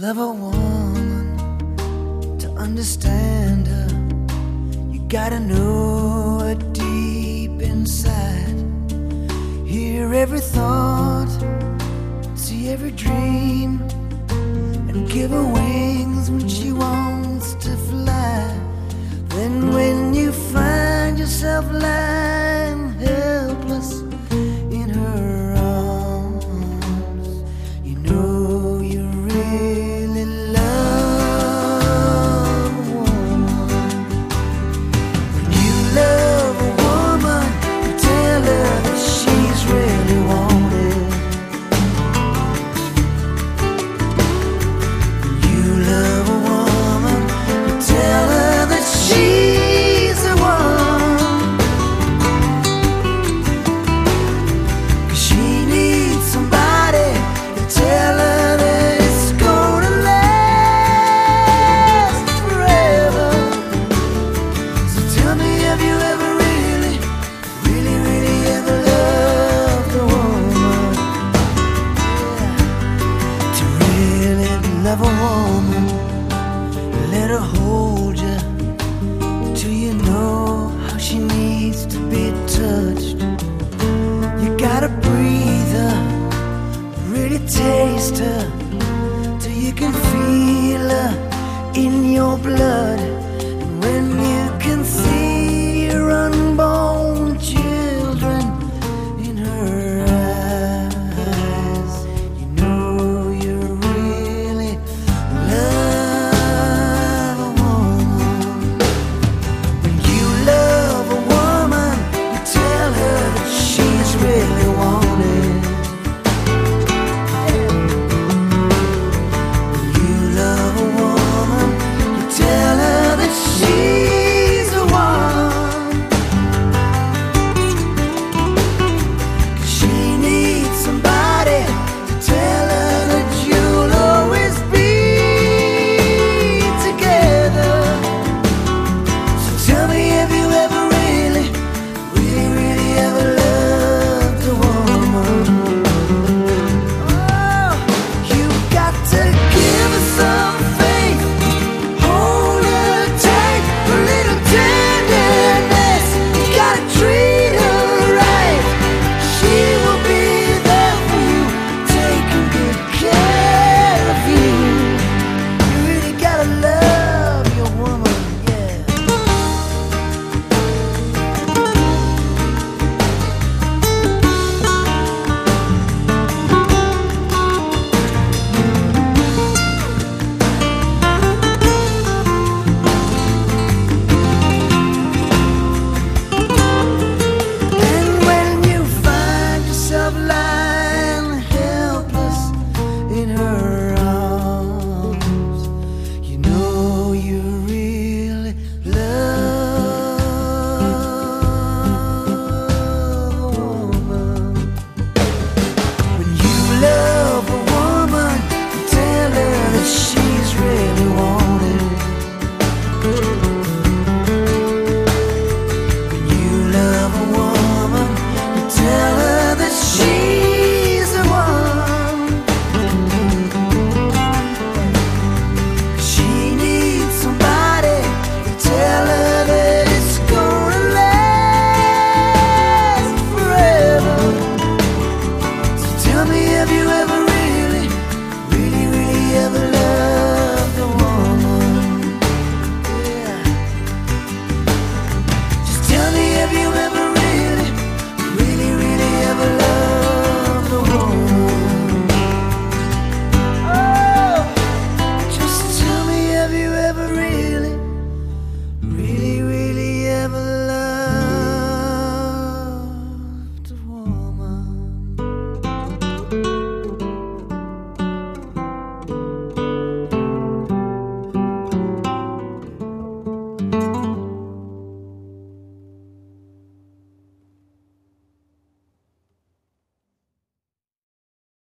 love a woman to understand her. You gotta know her deep inside. Hear every thought, see every dream, and give her wings when she wants to fly. Then when you find yourself lying. in your blood. And when you Have you ever